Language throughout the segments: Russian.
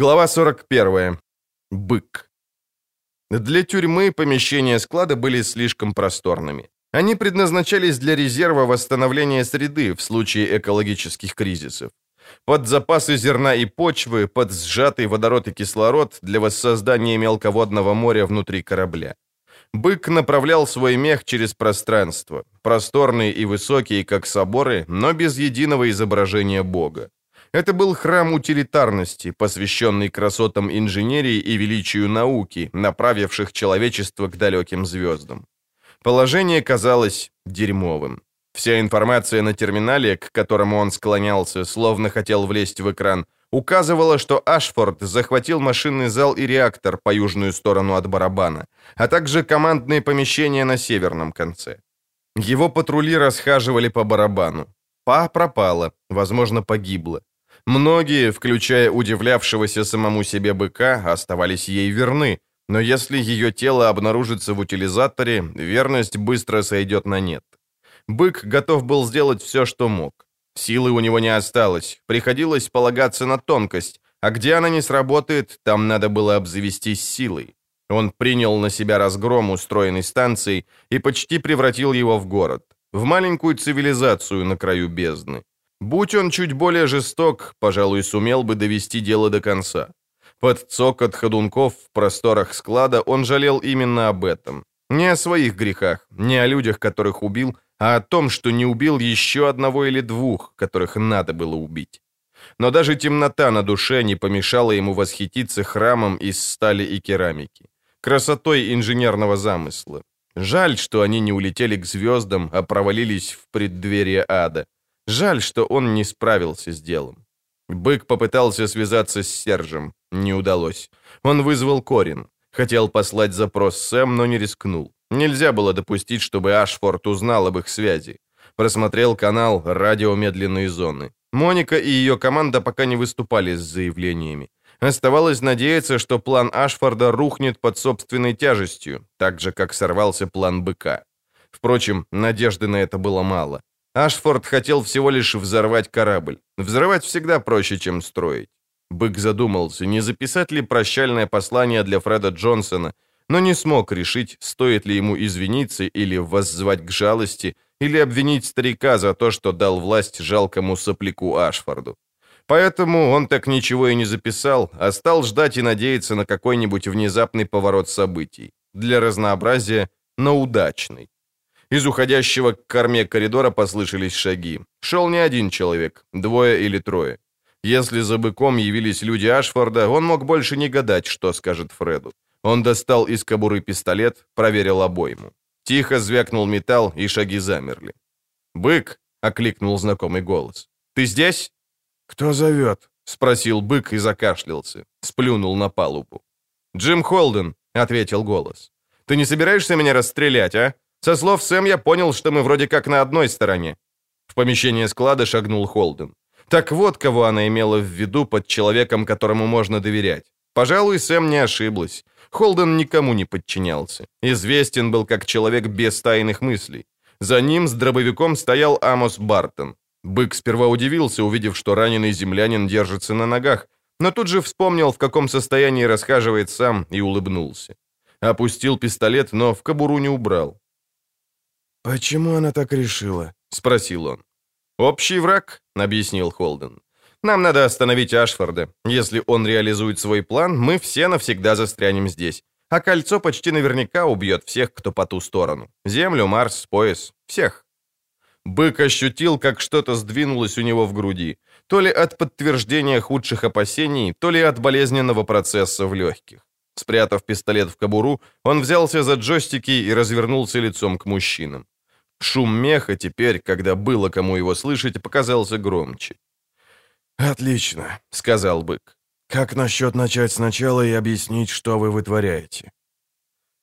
Глава 41. Бык. Для тюрьмы помещения склада были слишком просторными. Они предназначались для резерва восстановления среды в случае экологических кризисов. Под запасы зерна и почвы, под сжатый водород и кислород для воссоздания мелководного моря внутри корабля. Бык направлял свой мех через пространство, просторный и высокий, как соборы, но без единого изображения Бога. Это был храм утилитарности, посвященный красотам инженерии и величию науки, направивших человечество к далеким звездам. Положение казалось дерьмовым. Вся информация на терминале, к которому он склонялся, словно хотел влезть в экран, указывала, что Ашфорд захватил машинный зал и реактор по южную сторону от барабана, а также командные помещения на северном конце. Его патрули расхаживали по барабану. Па пропала, возможно, погибла. Многие, включая удивлявшегося самому себе быка, оставались ей верны, но если ее тело обнаружится в утилизаторе, верность быстро сойдет на нет. Бык готов был сделать все, что мог. Силы у него не осталось, приходилось полагаться на тонкость, а где она не сработает, там надо было обзавестись силой. Он принял на себя разгром устроенной станции и почти превратил его в город, в маленькую цивилизацию на краю бездны. Будь он чуть более жесток, пожалуй, сумел бы довести дело до конца. Под цокот ходунков в просторах склада он жалел именно об этом. Не о своих грехах, не о людях, которых убил, а о том, что не убил еще одного или двух, которых надо было убить. Но даже темнота на душе не помешала ему восхититься храмом из стали и керамики, красотой инженерного замысла. Жаль, что они не улетели к звездам, а провалились в преддверие ада. Жаль, что он не справился с делом. Бык попытался связаться с Сержем. Не удалось. Он вызвал Корин. Хотел послать запрос Сэм, но не рискнул. Нельзя было допустить, чтобы Ашфорд узнал об их связи. Просмотрел канал «Радио медленной зоны». Моника и ее команда пока не выступали с заявлениями. Оставалось надеяться, что план Ашфорда рухнет под собственной тяжестью, так же, как сорвался план быка. Впрочем, надежды на это было мало. Ашфорд хотел всего лишь взорвать корабль. Взрывать всегда проще, чем строить. Бык задумался, не записать ли прощальное послание для Фреда Джонсона, но не смог решить, стоит ли ему извиниться или воззвать к жалости, или обвинить старика за то, что дал власть жалкому сопляку Ашфорду. Поэтому он так ничего и не записал, а стал ждать и надеяться на какой-нибудь внезапный поворот событий. Для разнообразия, но удачный. Из уходящего к корме коридора послышались шаги. Шел не один человек, двое или трое. Если за быком явились люди Ашфорда, он мог больше не гадать, что скажет Фреду. Он достал из кобуры пистолет, проверил обойму. Тихо звякнул металл, и шаги замерли. «Бык!» — окликнул знакомый голос. «Ты здесь?» «Кто зовет?» — спросил бык и закашлялся. Сплюнул на палубу. «Джим Холден», — ответил голос. «Ты не собираешься меня расстрелять, а? Со слов Сэм я понял, что мы вроде как на одной стороне». В помещение склада шагнул Холден. Так вот, кого она имела в виду под человеком, которому можно доверять. Пожалуй, Сэм не ошиблась. Холден никому не подчинялся. Известен был как человек без тайных мыслей. За ним с дробовиком стоял Амос Бартон. Бык сперва удивился, увидев, что раненый землянин держится на ногах, но тут же вспомнил, в каком состоянии расхаживает сам, и улыбнулся. Опустил пистолет, но в кобуру не убрал. «Почему она так решила?» — спросил он. «Общий враг», — объяснил Холден. «Нам надо остановить Ашфорда. Если он реализует свой план, мы все навсегда застрянем здесь. А кольцо почти наверняка убьет всех, кто по ту сторону. Землю, Марс, пояс. Всех». Бык ощутил, как что-то сдвинулось у него в груди. То ли от подтверждения худших опасений, то ли от болезненного процесса в легких. Спрятав пистолет в кобуру, он взялся за джойстики и развернулся лицом к мужчинам. Шум меха теперь, когда было кому его слышать, показался громче. «Отлично», — сказал бык. «Как насчет начать сначала и объяснить, что вы вытворяете?»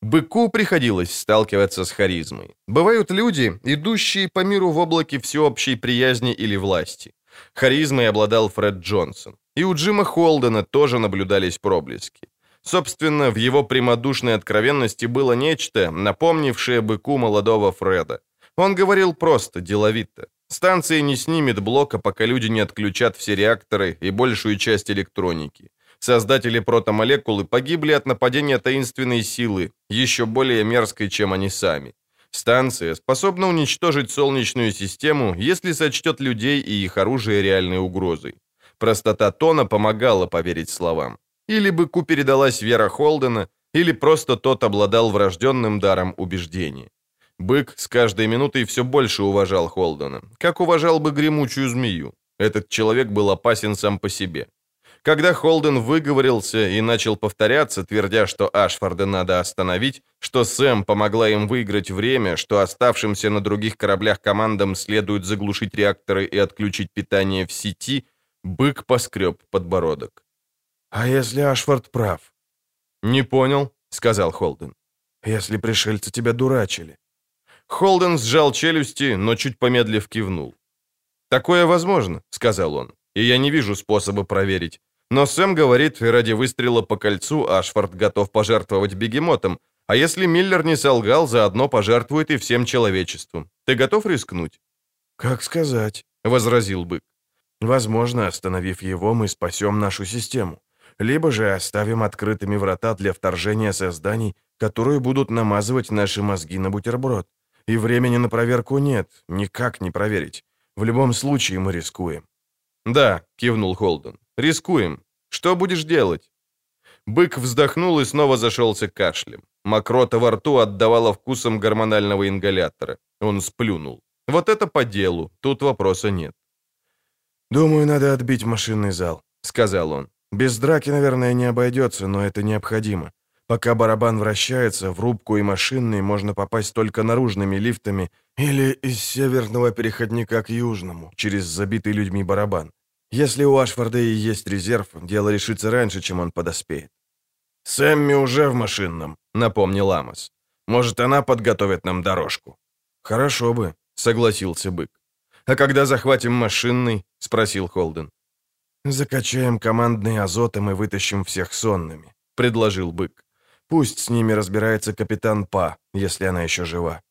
Быку приходилось сталкиваться с харизмой. Бывают люди, идущие по миру в облаке всеобщей приязни или власти. Харизмой обладал Фред Джонсон. И у Джима Холдена тоже наблюдались проблески. Собственно, в его прямодушной откровенности было нечто, напомнившее быку молодого Фреда. Он говорил просто, деловито. Станция не снимет блока, пока люди не отключат все реакторы и большую часть электроники. Создатели протомолекулы погибли от нападения таинственной силы, еще более мерзкой, чем они сами. Станция способна уничтожить Солнечную систему, если сочтет людей и их оружие реальной угрозой. Простота тона помогала поверить словам. Или быку передалась вера Холдена, или просто тот обладал врожденным даром убеждения. Бык с каждой минутой все больше уважал Холдена, как уважал бы гремучую змею. Этот человек был опасен сам по себе. Когда Холден выговорился и начал повторяться, твердя, что Ашфорда надо остановить, что Сэм помогла им выиграть время, что оставшимся на других кораблях командам следует заглушить реакторы и отключить питание в сети, бык поскреб подбородок. «А если Ашфорд прав?» «Не понял», — сказал Холден. «Если пришельцы тебя дурачили». Холден сжал челюсти, но чуть помедлив кивнул. «Такое возможно», — сказал он, — «и я не вижу способа проверить. Но Сэм говорит, ради выстрела по кольцу Ашфорд готов пожертвовать бегемотом, а если Миллер не солгал, заодно пожертвует и всем человечеством. Ты готов рискнуть?» «Как сказать», — возразил бык. «Возможно, остановив его, мы спасем нашу систему. Либо же оставим открытыми врата для вторжения созданий, которые будут намазывать наши мозги на бутерброд. И времени на проверку нет, никак не проверить. В любом случае мы рискуем». «Да», — кивнул Холден, — «рискуем. Что будешь делать?» Бык вздохнул и снова зашелся кашлем. Мокрота во рту отдавала вкусом гормонального ингалятора. Он сплюнул. «Вот это по делу, тут вопроса нет». «Думаю, надо отбить машинный зал», — сказал он. «Без драки, наверное, не обойдется, но это необходимо. Пока барабан вращается, в рубку и машинный можно попасть только наружными лифтами или из северного переходника к южному, через забитый людьми барабан. Если у Ашфорда и есть резерв, дело решится раньше, чем он подоспеет. «Сэмми уже в машинном», — напомнил Амос. «Может, она подготовит нам дорожку?» «Хорошо бы», — согласился бык. «А когда захватим машинный?» — спросил Холден. «Закачаем командный азотом и вытащим всех сонными», — предложил бык. Пусть с ними разбирается капитан Па, если она еще жива.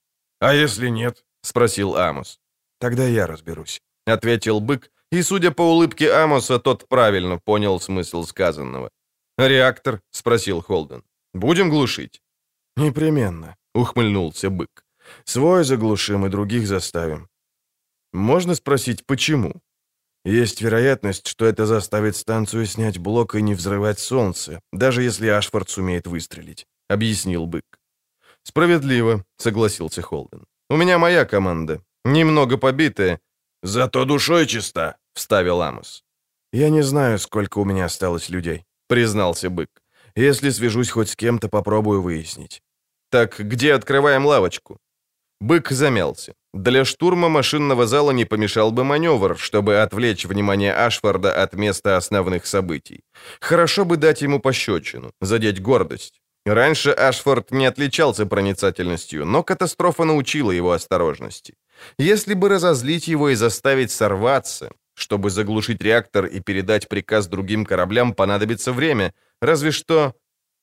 «А если нет?» — спросил Амос. «Тогда я разберусь», — ответил бык, и, судя по улыбке Амоса, тот правильно понял смысл сказанного. «Реактор?» — спросил Холден. «Будем глушить?» «Непременно», — ухмыльнулся бык. «Свой заглушим и других заставим». «Можно спросить, почему?» Есть вероятность, что это заставит станцию снять блок и не взрывать солнце, даже если Ашфорд сумеет выстрелить», — объяснил бык. «Справедливо», — согласился Холден. «У меня моя команда. Немного побитая». «Зато душой чиста», — вставил Амос. «Я не знаю, сколько у меня осталось людей», — признался бык. «Если свяжусь хоть с кем-то, попробую выяснить». «Так где открываем лавочку?» Бык замялся. Для штурма машинного зала не помешал бы маневр, чтобы отвлечь внимание Ашфорда от места основных событий. Хорошо бы дать ему пощечину, задеть гордость. Раньше Ашфорд не отличался проницательностью, но катастрофа научила его осторожности. Если бы разозлить его и заставить сорваться, чтобы заглушить реактор и передать приказ другим кораблям, понадобится время. Разве что...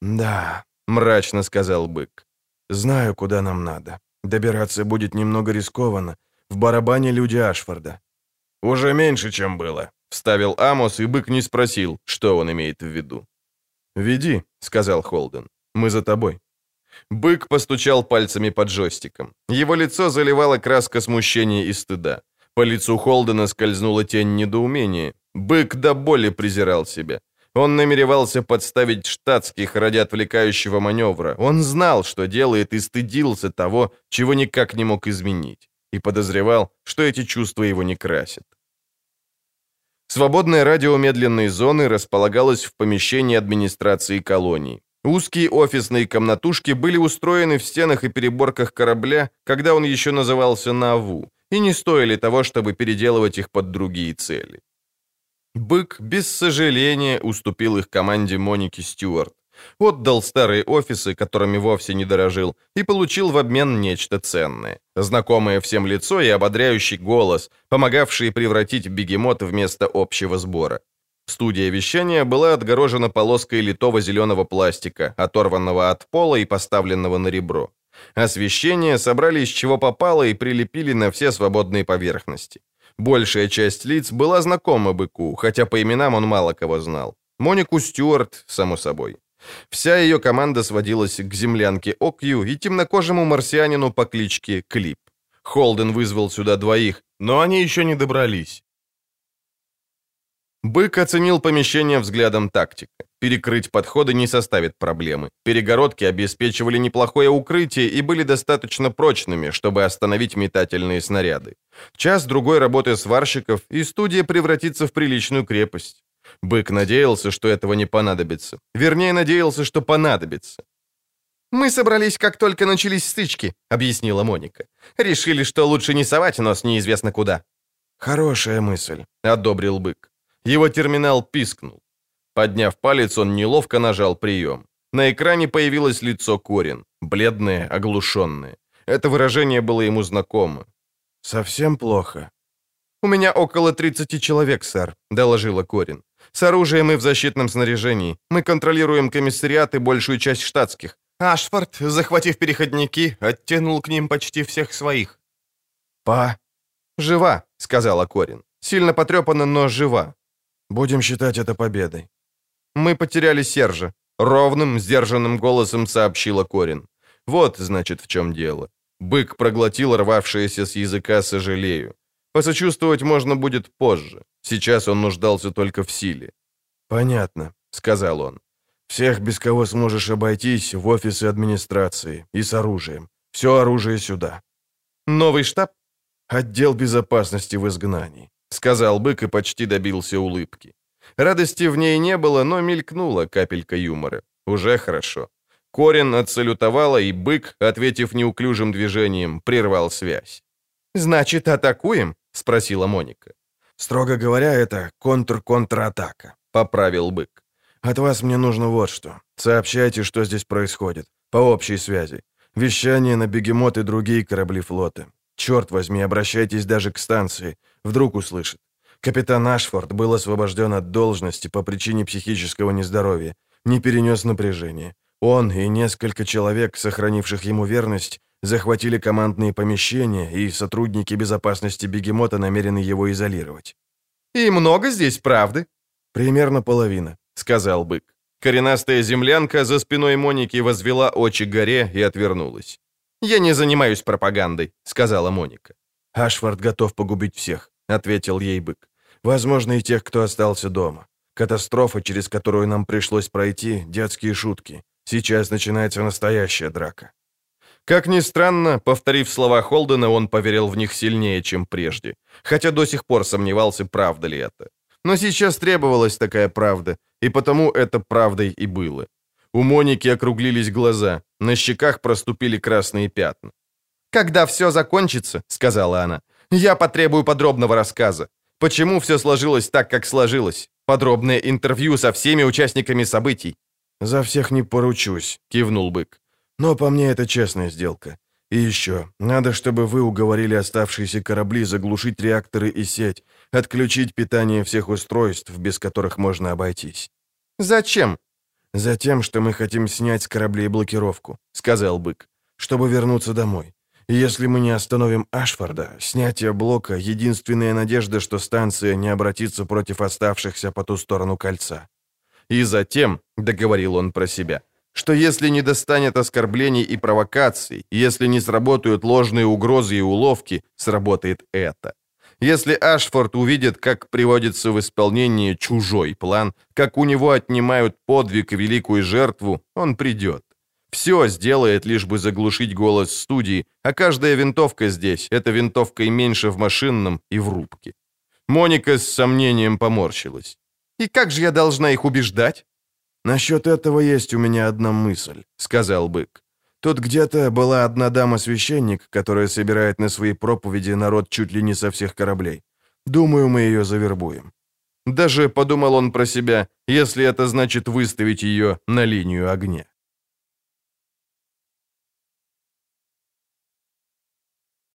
«Да», — мрачно сказал бык. «Знаю, куда нам надо. Добираться будет немного рискованно. В барабане люди Ашфорда». «Уже меньше, чем было», — вставил Амос, и бык не спросил, что он имеет в виду. «Веди», — сказал Холден. «Мы за тобой». Бык постучал пальцами под джойстиком. Его лицо заливало краска смущения и стыда. По лицу Холдена скользнула тень недоумения. Бык до боли презирал себя. Он намеревался подставить штатских ради отвлекающего маневра. Он знал, что делает, и стыдился того, чего никак не мог изменить. И подозревал, что эти чувства его не красят. Свободное радио медленной зоны располагалось в помещении администрации колонии. Узкие офисные комнатушки были устроены в стенах и переборках корабля, когда он еще назывался Наву, и не стоили того, чтобы переделывать их под другие цели. Бык без сожаления уступил их команде Моники Стюарт. Отдал старые офисы, которыми вовсе не дорожил, и получил в обмен нечто ценное. Знакомое всем лицо и ободряющий голос, помогавший превратить бегемот в место общего сбора. Студия вещания была отгорожена полоской литого зеленого пластика, оторванного от пола и поставленного на ребро. Освещение собрали из чего попало и прилепили на все свободные поверхности. Большая часть лиц была знакома быку, хотя по именам он мало кого знал. Монику Стюарт, само собой. Вся ее команда сводилась к землянке Окью и темнокожему марсианину по кличке Клип. Холден вызвал сюда двоих, но они еще не добрались. Бык оценил помещение взглядом тактика. Перекрыть подходы не составит проблемы. Перегородки обеспечивали неплохое укрытие и были достаточно прочными, чтобы остановить метательные снаряды. Час-другой работы сварщиков, и студия превратится в приличную крепость. Бык надеялся, что этого не понадобится. Вернее, надеялся, что понадобится. «Мы собрались, как только начались стычки», — объяснила Моника. «Решили, что лучше не совать нос неизвестно куда». «Хорошая мысль», — одобрил бык. Его терминал пискнул. Подняв палец, он неловко нажал прием. На экране появилось лицо Корин, бледное, оглушенное. Это выражение было ему знакомо. «Совсем плохо?» «У меня около 30 человек, сэр», — доложила Корин. «С оружием и в защитном снаряжении. Мы контролируем комиссариат и большую часть штатских. Ашфорд, захватив переходники, оттянул к ним почти всех своих». «Па?» «Жива», — сказала Корин. «Сильно потрепана, но жива. Будем считать это победой. Мы потеряли Сержа. Ровным, сдержанным голосом сообщила Корин. Вот, значит, в чем дело. Бык проглотил рвавшееся с языка «сожалею». Посочувствовать можно будет позже. Сейчас он нуждался только в силе. «Понятно», — сказал он. «Всех, без кого сможешь обойтись, в офисы администрации и с оружием. Все оружие сюда». «Новый штаб?» «Отдел безопасности в изгнании. — сказал бык и почти добился улыбки. Радости в ней не было, но мелькнула капелька юмора. Уже хорошо. Корин отсалютовала, и бык, ответив неуклюжим движением, прервал связь. «Значит, атакуем?» — спросила Моника. «Строго говоря, это контр-контратака», — поправил бык. «От вас мне нужно вот что. Сообщайте, что здесь происходит. По общей связи. Вещание на бегемот и другие корабли флота. Черт возьми, обращайтесь даже к станции. Вдруг услышит. Капитан Ашфорд был освобожден от должности по причине психического нездоровья. Не перенес напряжения. Он и несколько человек, сохранивших ему верность, захватили командные помещения, и сотрудники безопасности бегемота намерены его изолировать. «И много здесь правды?» «Примерно половина», — сказал бык. Коренастая землянка за спиной Моники возвела очи горе и отвернулась. «Я не занимаюсь пропагандой», — сказала Моника. «Ашфорд готов погубить всех», — ответил ей бык. «Возможно, и тех, кто остался дома. Катастрофа, через которую нам пришлось пройти, детские шутки. Сейчас начинается настоящая драка». Как ни странно, повторив слова Холдена, он поверил в них сильнее, чем прежде, хотя до сих пор сомневался, правда ли это. Но сейчас требовалась такая правда, и потому это правдой и было. У Моники округлились глаза, на щеках проступили красные пятна. «Когда все закончится», — сказала она, — «я потребую подробного рассказа. Почему все сложилось так, как сложилось? Подробное интервью со всеми участниками событий». «За всех не поручусь», — кивнул бык. «Но по мне это честная сделка. И еще, надо, чтобы вы уговорили оставшиеся корабли заглушить реакторы и сеть, отключить питание всех устройств, без которых можно обойтись». «Зачем?» «Затем, что мы хотим снять с кораблей блокировку», — сказал бык, — «чтобы вернуться домой. Если мы не остановим Ашфорда, снятие блока — единственная надежда, что станция не обратится против оставшихся по ту сторону кольца. И затем, — договорил он про себя, — что если не достанет оскорблений и провокаций, если не сработают ложные угрозы и уловки, сработает это. Если Ашфорд увидит, как приводится в исполнение чужой план, как у него отнимают подвиг и великую жертву, он придет. Все сделает, лишь бы заглушить голос студии, а каждая винтовка здесь — это винтовка и меньше в машинном и в рубке. Моника с сомнением поморщилась. «И как же я должна их убеждать?» «Насчет этого есть у меня одна мысль», — сказал бык. «Тут где-то была одна дама-священник, которая собирает на свои проповеди народ чуть ли не со всех кораблей. Думаю, мы ее завербуем». Даже, подумал он про себя, если это значит выставить ее на линию огня.